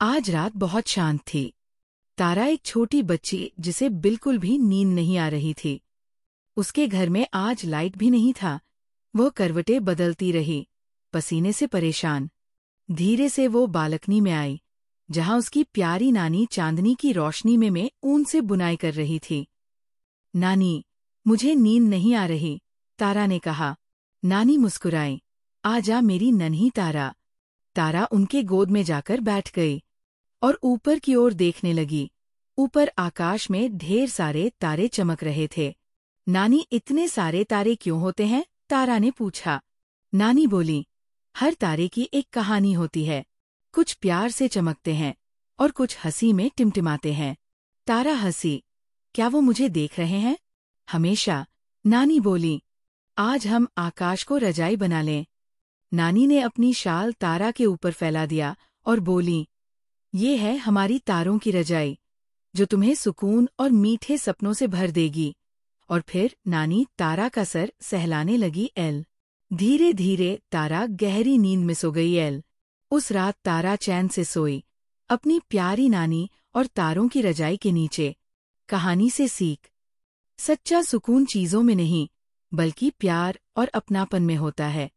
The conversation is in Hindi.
आज रात बहुत शांत थी। तारा एक छोटी बच्ची, जिसे बिल्कुल भी नींद नहीं आ रही थी। उसके घर में आज लाइट भी नहीं था। वह करवटें बदलती रही, पसीने से परेशान। धीरे से वो बालकनी में आई, जहाँ उसकी प्यारी नानी चांदनी की रोशनी में में ऊन से बुनाई कर रही थी। नानी, मुझे नींद नहीं आ रही, तारा ने कहा। नानी मुस्कुराई। आ जा मेरी नन्ही तारा। तारा उनके गोद में जाकर बैठ गई। और ऊपर की ओर देखने लगी। ऊपर आकाश में ढेर सारे तारे चमक रहे थे। नानी, इतने सारे तारे क्यों होते हैं? तारा ने पूछा। नानी बोली, हर तारे की एक कहानी होती है। कुछ प्यार से चमकते हैं और कुछ हँसी में टिमटिमाते हैं। तारा हँसी, क्या वो मुझे देख रहे हैं? हमेशा। नानी बोली, आज हम आकाश को रजाई बना लें। नानी ने अपनी शाल तारा के ऊपर फैला दिया और बोली ये है हमारी तारों की रजाई, जो तुम्हें सुकून और मीठे सपनों से भर देगी। और फिर नानी तारा का सर सहलाने लगी एल। धीरे धीरे तारा गहरी नींद में सो गई एल। उस रात तारा चैन से सोई, अपनी प्यारी नानी और तारों की रजाई के नीचे, कहानी से सीख। सच्चा सुकून चीज़ों में नहीं, बल्कि प्यार और अपनापन में होता है।